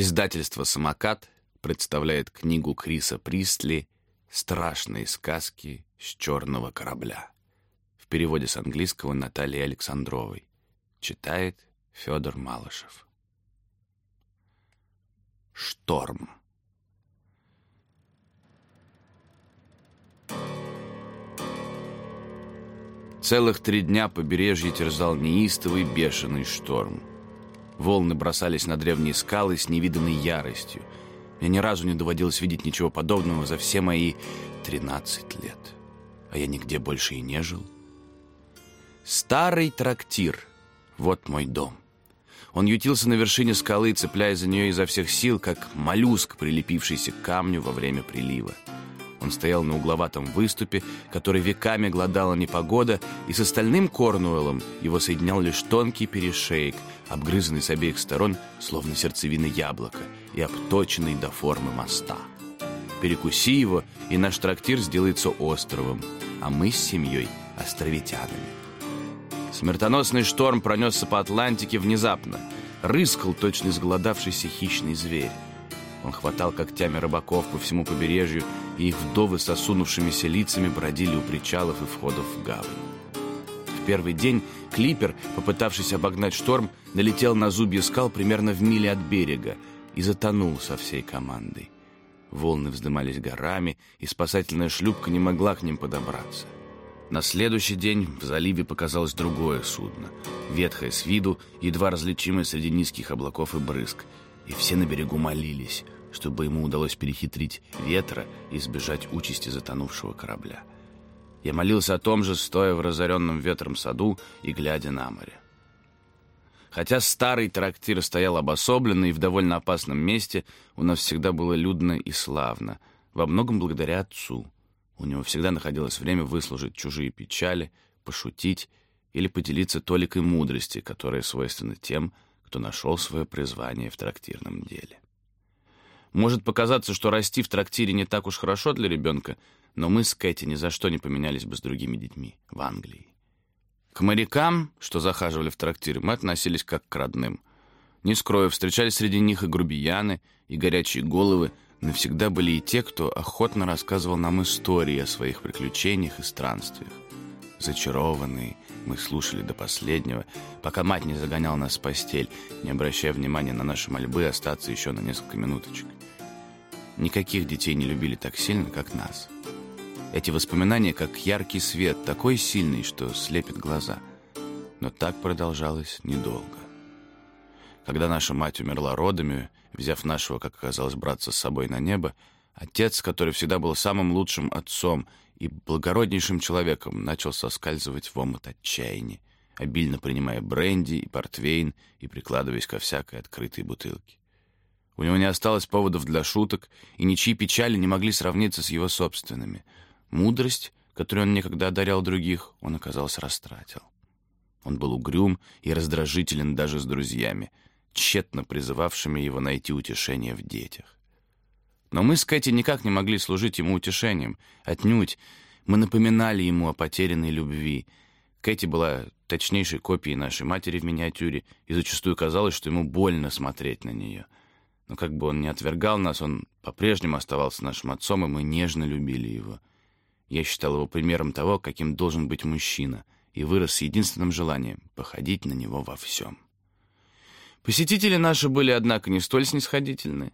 Издательство «Самокат» представляет книгу Криса Пристли «Страшные сказки с черного корабля». В переводе с английского Натальи Александровой. Читает Федор Малышев. Шторм. Целых три дня побережье терзал неистовый бешеный шторм. Волны бросались на древние скалы с невиданной яростью. Мне ни разу не доводилось видеть ничего подобного за все мои 13 лет. А я нигде больше и не жил. Старый трактир. Вот мой дом. Он ютился на вершине скалы, цепляя за нее изо всех сил, как моллюск, прилепившийся к камню во время прилива. Он стоял на угловатом выступе, который веками гладала непогода, и с остальным Корнуэллом его соединял лишь тонкий перешейк, обгрызанный с обеих сторон, словно сердцевина яблока, и обточенный до формы моста. Перекуси его, и наш трактир сделается островом, а мы с семьей — островитянами. Смертоносный шторм пронесся по Атлантике внезапно. Рыскал точно изголодавшийся хищный зверь. Он хватал когтями рыбаков по всему побережью, и их вдовы с осунувшимися лицами бродили у причалов и входов в гавань. В первый день клипер, попытавшись обогнать шторм, налетел на зубья скал примерно в миле от берега и затонул со всей командой. Волны вздымались горами, и спасательная шлюпка не могла к ним подобраться. На следующий день в заливе показалось другое судно, ветхое с виду, едва различимое среди низких облаков и брызг, и все на берегу молились, чтобы ему удалось перехитрить ветра и избежать участи затонувшего корабля. Я молился о том же, стоя в разоренном ветром саду и глядя на море. Хотя старый трактир стоял обособленный и в довольно опасном месте, у нас всегда было людно и славно, во многом благодаря отцу — у него всегда находилось время выслужить чужие печали, пошутить или поделиться толикой мудрости, которая свойственна тем, кто нашел свое призвание в трактирном деле. Может показаться, что расти в трактире не так уж хорошо для ребенка, но мы с Кэти ни за что не поменялись бы с другими детьми в Англии. К морякам, что захаживали в трактир, мы относились как к родным. Не скрою, встречались среди них и грубияны, и горячие головы — навсегда были и те, кто охотно рассказывал нам истории о своих приключениях и странствиях. Зачарованные, мы слушали до последнего, пока мать не загоняла нас в постель, не обращая внимания на наши мольбы остаться еще на несколько минуточек. Никаких детей не любили так сильно, как нас. Эти воспоминания, как яркий свет, такой сильный, что слепит глаза. Но так продолжалось недолго. Когда наша мать умерла родами, взяв нашего, как оказалось, братца с собой на небо, отец, который всегда был самым лучшим отцом и благороднейшим человеком, начал соскальзывать в омут отчаяния, обильно принимая бренди и портвейн и прикладываясь ко всякой открытой бутылке. У него не осталось поводов для шуток, и ничьи печали не могли сравниться с его собственными. Мудрость, которой он некогда одарял других, он, оказался растратил. Он был угрюм и раздражителен даже с друзьями — тщетно призывавшими его найти утешение в детях. Но мы с Кэти никак не могли служить ему утешением. Отнюдь. Мы напоминали ему о потерянной любви. Кэти была точнейшей копией нашей матери в миниатюре, и зачастую казалось, что ему больно смотреть на нее. Но как бы он ни отвергал нас, он по-прежнему оставался нашим отцом, и мы нежно любили его. Я считал его примером того, каким должен быть мужчина, и вырос с единственным желанием — походить на него во всем. Посетители наши были, однако, не столь снисходительны.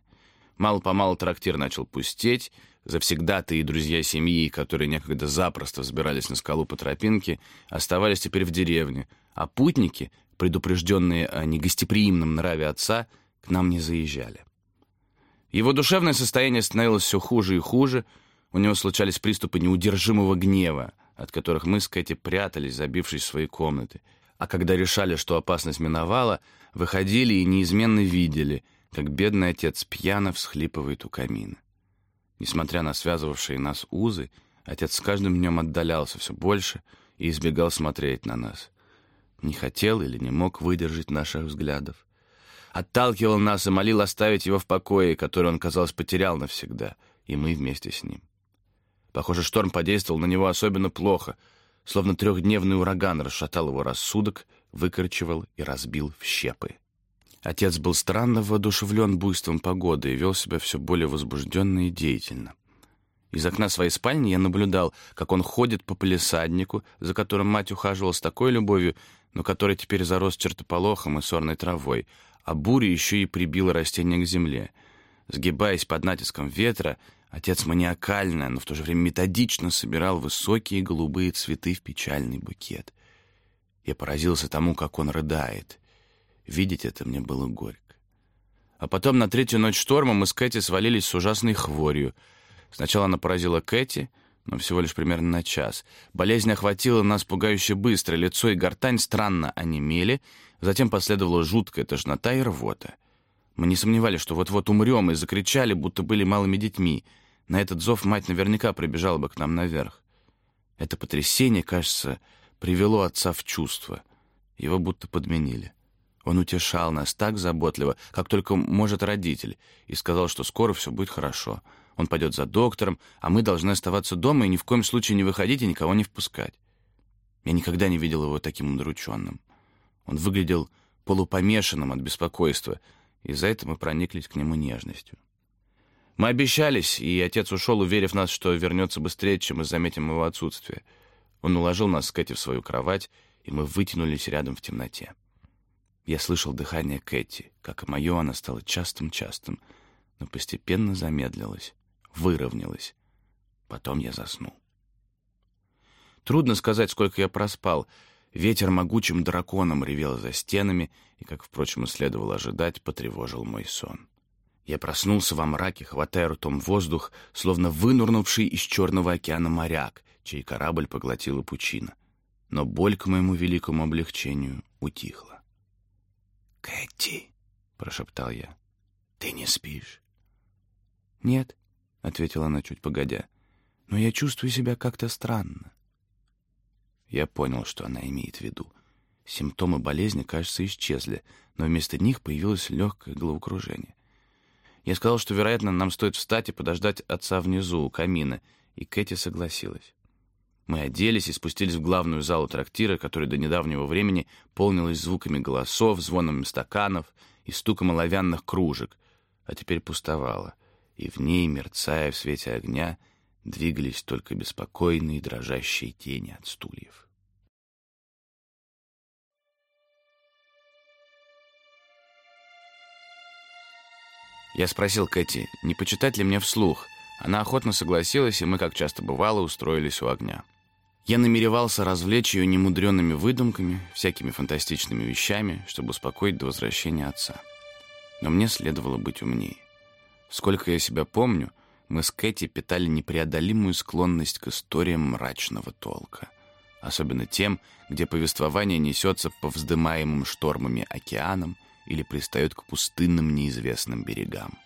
Мало-помалу трактир начал пустеть, завсегда-то и друзья семьи, которые некогда запросто взбирались на скалу по тропинке, оставались теперь в деревне, а путники, предупрежденные о негостеприимном нраве отца, к нам не заезжали. Его душевное состояние становилось все хуже и хуже, у него случались приступы неудержимого гнева, от которых мы с Кэти прятались, забившись в свои комнаты — а когда решали, что опасность миновала, выходили и неизменно видели, как бедный отец пьяно всхлипывает у камина. Несмотря на связывавшие нас узы, отец с каждым днем отдалялся все больше и избегал смотреть на нас. Не хотел или не мог выдержать наших взглядов. Отталкивал нас и молил оставить его в покое, который он, казалось, потерял навсегда, и мы вместе с ним. Похоже, шторм подействовал на него особенно плохо — Словно трехдневный ураган расшатал его рассудок, выкорчевал и разбил в щепы. Отец был странно воодушевлен буйством погоды и вел себя все более возбужденно и деятельно. Из окна своей спальни я наблюдал, как он ходит по палисаднику, за которым мать ухаживала с такой любовью, но который теперь зарос чертополохом и сорной травой, а буря еще и прибила растение к земле. Сгибаясь под натиском ветра, отец маниакально, но в то же время методично собирал высокие голубые цветы в печальный букет. Я поразился тому, как он рыдает. Видеть это мне было горько. А потом на третью ночь шторма мы с Кэти свалились с ужасной хворью — Сначала она поразила Кэти, но всего лишь примерно на час. Болезнь охватила нас пугающе быстро, лицо и гортань странно онемели, затем последовала жуткая тошнота и рвота. Мы не сомневались, что вот-вот умрем, и закричали, будто были малыми детьми. На этот зов мать наверняка прибежала бы к нам наверх. Это потрясение, кажется, привело отца в чувство. Его будто подменили. Он утешал нас так заботливо, как только может родитель, и сказал, что скоро все будет хорошо — он пойдет за доктором, а мы должны оставаться дома и ни в коем случае не выходить и никого не впускать. Я никогда не видел его таким удрученным. Он выглядел полупомешанным от беспокойства, и за это мы прониклись к нему нежностью. Мы обещались, и отец ушел, уверив нас, что вернется быстрее, чем мы заметим его отсутствие. Он уложил нас с Кэти в свою кровать, и мы вытянулись рядом в темноте. Я слышал дыхание Кэти, как и мое, оно стало частым-частым, но постепенно замедлилось выровнялась. Потом я заснул. Трудно сказать, сколько я проспал. Ветер могучим драконом ревел за стенами и, как, впрочем, и следовало ожидать, потревожил мой сон. Я проснулся во мраке, хватая ртом воздух, словно вынурнувший из Черного океана моряк, чей корабль поглотила пучина. Но боль, к моему великому облегчению, утихла. «Кэти!» — прошептал я. «Ты не спишь?» «Нет», ответила она чуть погодя. «Но я чувствую себя как-то странно». Я понял, что она имеет в виду. Симптомы болезни, кажется, исчезли, но вместо них появилось легкое головокружение. Я сказал, что, вероятно, нам стоит встать и подождать отца внизу, у камина, и Кэти согласилась. Мы оделись и спустились в главную залу трактира, которая до недавнего времени полнилась звуками голосов, звоном стаканов и стуком оловянных кружек, а теперь пустовала — и в ней, мерцая в свете огня, двигались только беспокойные дрожащие тени от стульев. Я спросил Кэти, не почитать ли мне вслух. Она охотно согласилась, и мы, как часто бывало, устроились у огня. Я намеревался развлечь ее немудренными выдумками, всякими фантастичными вещами, чтобы успокоить до возвращения отца. Но мне следовало быть умнее. Сколько я себя помню, мы с Кэти питали непреодолимую склонность к историям мрачного толка. Особенно тем, где повествование несется по вздымаемым штормами океанам или пристает к пустынным неизвестным берегам.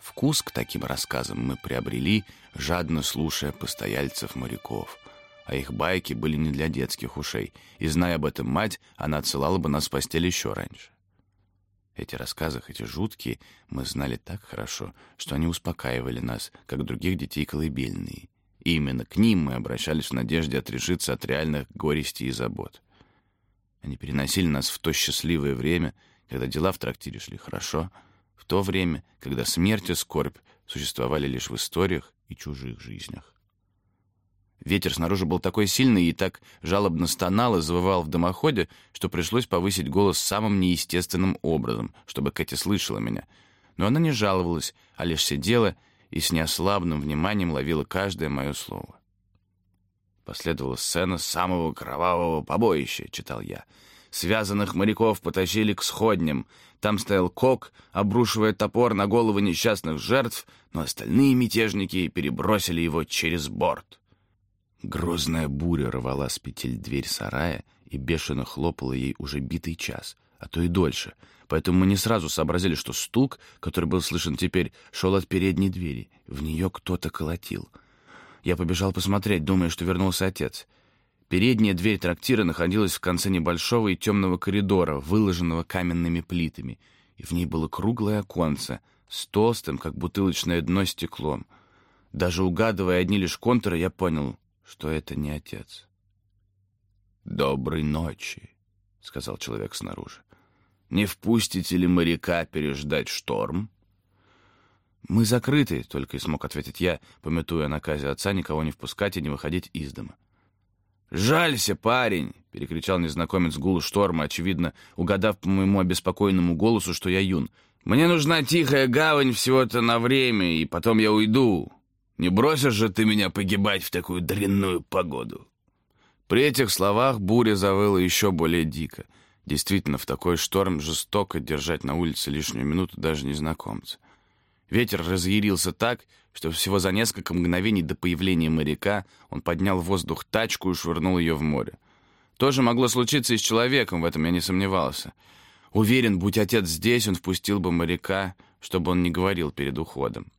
Вкус к таким рассказам мы приобрели, жадно слушая постояльцев моряков, а их байки были не для детских ушей, и, зная об этом мать, она отсылала бы нас в постель еще раньше. Эти рассказы, эти жуткие, мы знали так хорошо, что они успокаивали нас, как других детей колыбельные. И именно к ним мы обращались в надежде отрешиться от реальных горестей и забот. Они переносили нас в то счастливое время, когда дела в трактире шли хорошо, в то время, когда смерть и скорбь существовали лишь в историях и чужих жизнях. Ветер снаружи был такой сильный и так жалобно стонал и завывал в дымоходе, что пришлось повысить голос самым неестественным образом, чтобы Кэти слышала меня. Но она не жаловалась, а лишь сидела и с неослабным вниманием ловила каждое мое слово. Последовала сцена самого кровавого побоища, читал я. Связанных моряков потащили к сходням. Там стоял кок, обрушивая топор на головы несчастных жертв, но остальные мятежники перебросили его через борт. Грозная буря рвала с петель дверь сарая и бешено хлопала ей уже битый час, а то и дольше. Поэтому мы не сразу сообразили, что стук, который был слышен теперь, шел от передней двери. В нее кто-то колотил. Я побежал посмотреть, думая, что вернулся отец. Передняя дверь трактира находилась в конце небольшого и темного коридора, выложенного каменными плитами, и в ней было круглое оконце с толстым, как бутылочное дно, стеклом. Даже угадывая одни лишь контуры, я понял — что это не отец. «Доброй ночи», — сказал человек снаружи. Не впустите ли моряка переждать шторм?» «Мы закрыты», — только и смог ответить я, пометуя о наказе отца никого не впускать и не выходить из дома. «Жалься, парень!» — перекричал незнакомец гул шторма, очевидно, угадав по моему обеспокоенному голосу, что я юн. «Мне нужна тихая гавань всего-то на время, и потом я уйду. Не бросишь же ты меня погибать в такую дрянную погоду?» При этих словах буря завыла еще более дико. Действительно, в такой шторм жестоко держать на улице лишнюю минуту даже незнакомца. Ветер разъярился так, что всего за несколько мгновений до появления моряка он поднял в воздух тачку и швырнул ее в море. То же могло случиться и с человеком, в этом я не сомневался. Уверен, будь отец здесь, он впустил бы моряка, чтобы он не говорил перед уходом.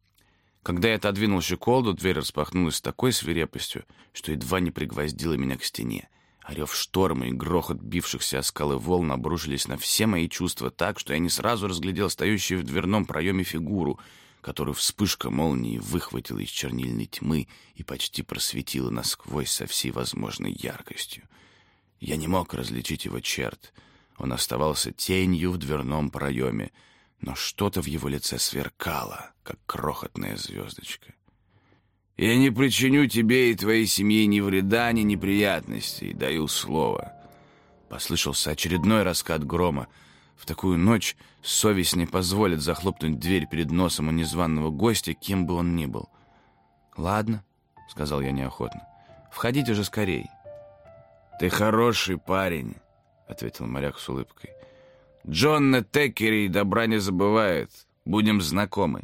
Когда я отодвинул щеколду, дверь распахнулась с такой свирепостью, что едва не пригвоздила меня к стене. Орев шторма и грохот бившихся о скалы волн обрушились на все мои чувства так, что я не сразу разглядел стоящую в дверном проеме фигуру, которую вспышка молнии выхватила из чернильной тьмы и почти просветила насквозь со всей возможной яркостью. Я не мог различить его черт. Он оставался тенью в дверном проеме, но что-то в его лице сверкало, как крохотная звездочка. «Я не причиню тебе и твоей семье ни вреда, ни неприятностей, даю слово». Послышался очередной раскат грома. В такую ночь совесть не позволит захлопнуть дверь перед носом у незваного гостя, кем бы он ни был. «Ладно», — сказал я неохотно, — «входите же скорей». «Ты хороший парень», — ответил моряк с улыбкой. Джонна Теккери добра не забывает. Будем знакомы».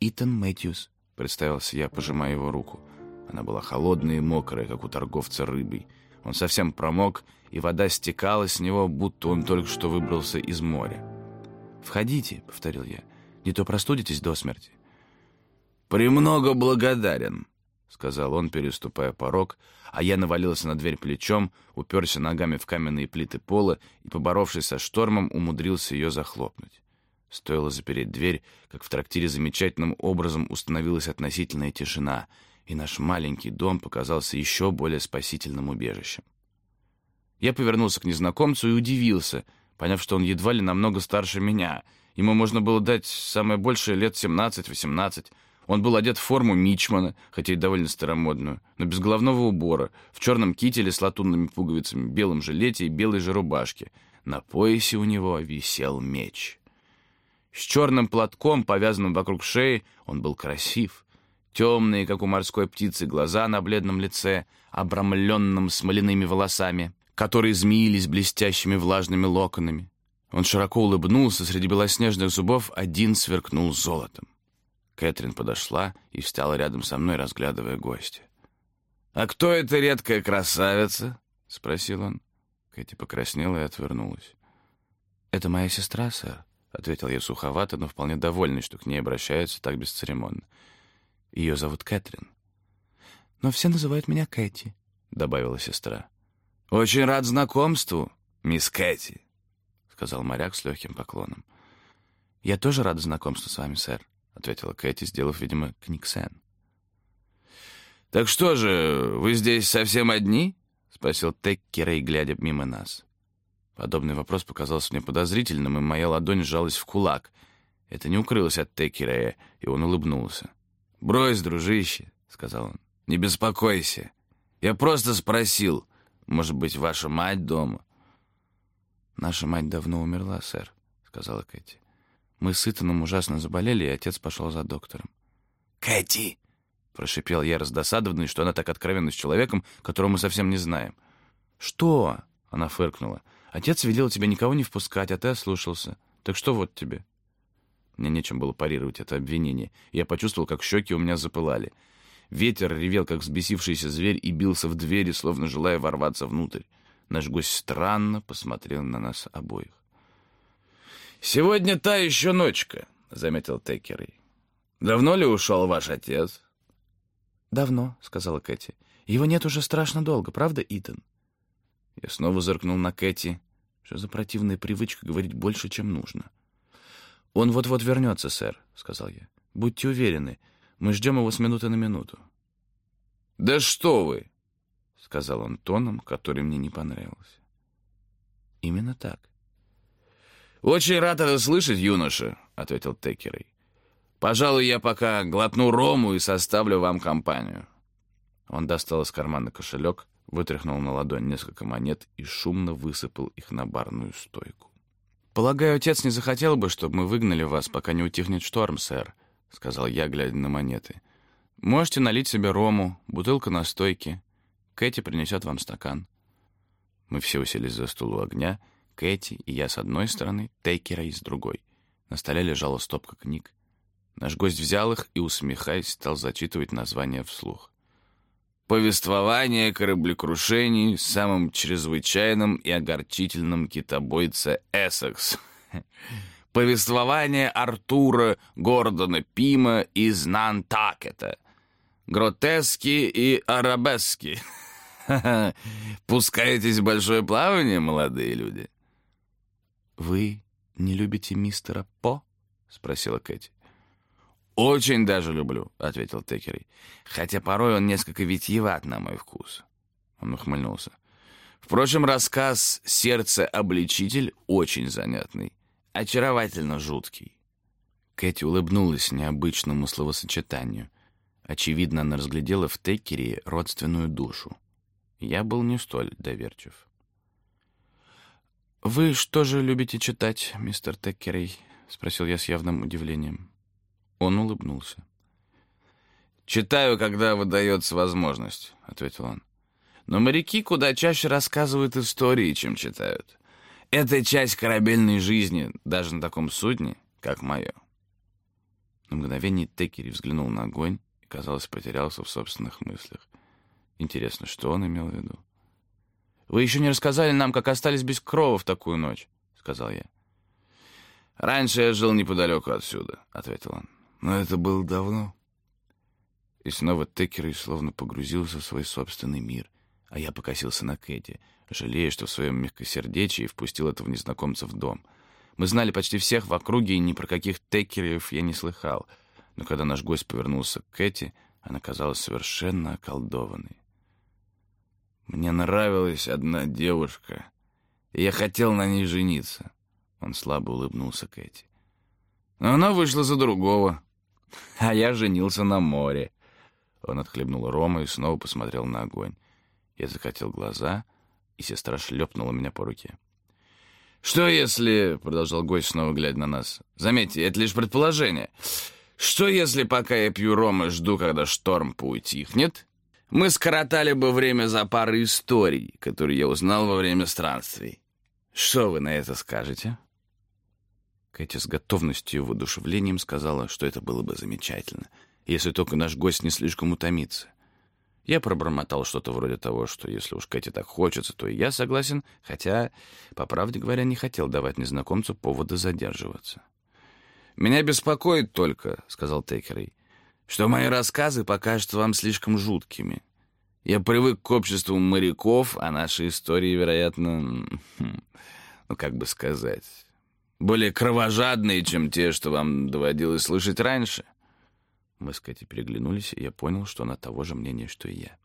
«Итан Мэтьюс», — представился я, пожимая его руку. Она была холодная и мокрая, как у торговца рыбой. Он совсем промок, и вода стекала с него, будто он только что выбрался из моря. «Входите», — повторил я, — «не то простудитесь до смерти». «Премного благодарен», — сказал он, переступая порог, а я навалился на дверь плечом, уперся ногами в каменные плиты пола и, поборовшись со штормом, умудрился ее захлопнуть. Стоило запереть дверь, как в трактире замечательным образом установилась относительная тишина, и наш маленький дом показался еще более спасительным убежищем. Я повернулся к незнакомцу и удивился, поняв, что он едва ли намного старше меня. Ему можно было дать самое большее лет 17-18, он был одет в форму мичмана, хотя и довольно старомодную, но без головного убора, в черном кителе с латунными пуговицами, белом жилете и белой же рубашке. На поясе у него висел меч. С черным платком, повязанным вокруг шеи, он был красив. Темные, как у морской птицы, глаза на бледном лице, обрамленном смоляными волосами, которые змеились блестящими влажными локонами. Он широко улыбнулся, среди белоснежных зубов один сверкнул золотом. Кэтрин подошла и встала рядом со мной, разглядывая гостя. «А кто эта редкая красавица?» — спросил он. Кэти покраснела и отвернулась. «Это моя сестра, сэр», — ответил я суховато, но вполне довольный, что к ней обращаются так бесцеремонно. «Ее зовут Кэтрин». «Но все называют меня Кэти», — добавила сестра. «Очень рад знакомству, мисс Кэти», — сказал моряк с легким поклоном. «Я тоже рад знакомству с вами, сэр», — ответила Кэти, сделав, видимо, книгсен. «Так что же, вы здесь совсем одни?» — спросил Теккерей, глядя мимо нас. Подобный вопрос показался мне подозрительным, и моя ладонь сжалась в кулак. Это не укрылось от Теккерея, и он улыбнулся. «Брось, дружище», — сказал он, — «не беспокойся. Я просто спросил, может быть, ваша мать дома?» «Наша мать давно умерла, сэр», — сказала Кэти. Мы с Итаном ужасно заболели, и отец пошел за доктором. «Кэти!» — прошипел я, раздосадованный, что она так откровенна с человеком, которого мы совсем не знаем. «Что?» — она фыркнула. «Отец велел тебя никого не впускать, а ты ослушался. Так что вот тебе?» Мне нечем было парировать это обвинение. Я почувствовал, как щеки у меня запылали. Ветер ревел, как взбесившийся зверь, и бился в двери, словно желая ворваться внутрь. Наш гость странно посмотрел на нас обоих. «Сегодня та еще ночка», — заметил Текерей. «Давно ли ушел ваш отец?» «Давно», — сказала Кэти. «Его нет уже страшно долго, правда, Итан?» Я снова зыркнул на Кэти. Что за противная привычка говорить больше, чем нужно? «Он вот-вот вернется, сэр», — сказал я. «Будьте уверены, мы ждем его с минуты на минуту». «Да что вы!» — сказал он тоном, который мне не понравился. «Именно так. «Очень рад это слышать, юноша», — ответил Текерей. «Пожалуй, я пока глотну рому и составлю вам компанию». Он достал из кармана кошелек, вытряхнул на ладонь несколько монет и шумно высыпал их на барную стойку. «Полагаю, отец не захотел бы, чтобы мы выгнали вас, пока не утихнет шторм, сэр», — сказал я, глядя на монеты. «Можете налить себе рому, бутылка на стойке. Кэти принесет вам стакан». Мы все уселись за стол у огня, Кэти и я с одной стороны, Тейкера с другой. На столе лежала стопка книг. Наш гость взял их и, усмехаясь, стал зачитывать название вслух. Повествование о кораблекрушении самым чрезвычайным и огорчительным китобойце Эссекс. Повествование Артура Гордона Пима из Нантакета. Гротески и арабески. Пускаетесь в большое плавание, молодые люди? «Вы не любите мистера По?» — спросила Кэти. «Очень даже люблю», — ответил Текерей. «Хотя порой он несколько витьеват на мой вкус». Он ухмыльнулся. Впрочем, рассказ «Сердце-обличитель» очень занятный, очаровательно жуткий. Кэти улыбнулась необычному словосочетанию. Очевидно, она разглядела в Текере родственную душу. Я был не столь доверчив. «Вы что же любите читать, мистер Теккерей?» — спросил я с явным удивлением. Он улыбнулся. «Читаю, когда выдается возможность», — ответил он. «Но моряки куда чаще рассказывают истории, чем читают. Это часть корабельной жизни, даже на таком судне, как мое». На мгновение Теккери взглянул на огонь и, казалось, потерялся в собственных мыслях. Интересно, что он имел в виду? «Вы еще не рассказали нам, как остались без крова в такую ночь», — сказал я. «Раньше я жил неподалеку отсюда», — ответил он. «Но это было давно». И снова Текерый словно погрузился в свой собственный мир, а я покосился на Кэти, жалея, что в своем мягкосердечии впустил этого незнакомца в дом. Мы знали почти всех в округе, и ни про каких Текерев я не слыхал. Но когда наш гость повернулся к Кэти, она казалась совершенно околдованной. Мне нравилась одна девушка, и я хотел на ней жениться. Он слабо улыбнулся Кэти. Но она вышла за другого, а я женился на море. Он отхлебнул рома и снова посмотрел на огонь. Я закатил глаза, и сестра шлепнула меня по руке. «Что если...» — продолжал гость, снова глядя на нас. «Заметьте, это лишь предположение. Что если, пока я пью ром и жду, когда шторм поутихнет, мы скоротали бы время за парой историй, которые я узнал во время странствий. Что вы на это скажете?» Кэти с готовностью и воодушевлением сказала, что это было бы замечательно, если только наш гость не слишком утомится. Я пробормотал что-то вроде того, что если уж Кэти так хочется, то и я согласен, хотя, по правде говоря, не хотел давать незнакомцу повода задерживаться. «Меня беспокоит только», — сказал Тейкерей, что мои рассказы покажутся вам слишком жуткими. Я привык к обществу моряков, а наши истории, вероятно, хм, ну, как бы сказать, более кровожадные, чем те, что вам доводилось слышать раньше. Мы с Кэти переглянулись, и я понял, что она того же мнения, что и я.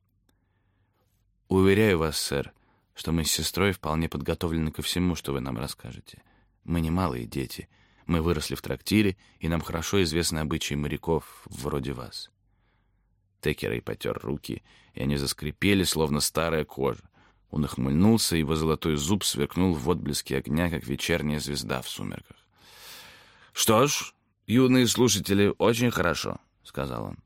«Уверяю вас, сэр, что мы с сестрой вполне подготовлены ко всему, что вы нам расскажете. Мы не малые дети» Мы выросли в трактире, и нам хорошо известны обычаи моряков, вроде вас». Текерей потер руки, и они заскрипели, словно старая кожа. Он охмыльнулся, его золотой зуб сверкнул в отблеске огня, как вечерняя звезда в сумерках. «Что ж, юные слушатели, очень хорошо», — сказал он.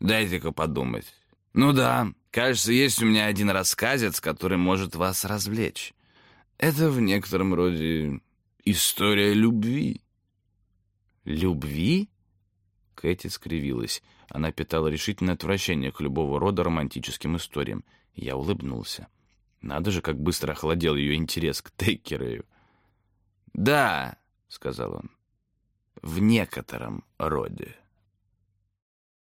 «Дайте-ка подумать. Ну да, кажется, есть у меня один рассказец, который может вас развлечь. Это в некотором роде История любви. Любви? Кэти скривилась. Она питала решительное отвращение к любого рода романтическим историям. Я улыбнулся. Надо же, как быстро охладел ее интерес к Тейкерею. «Да», — сказал он, — «в некотором роде».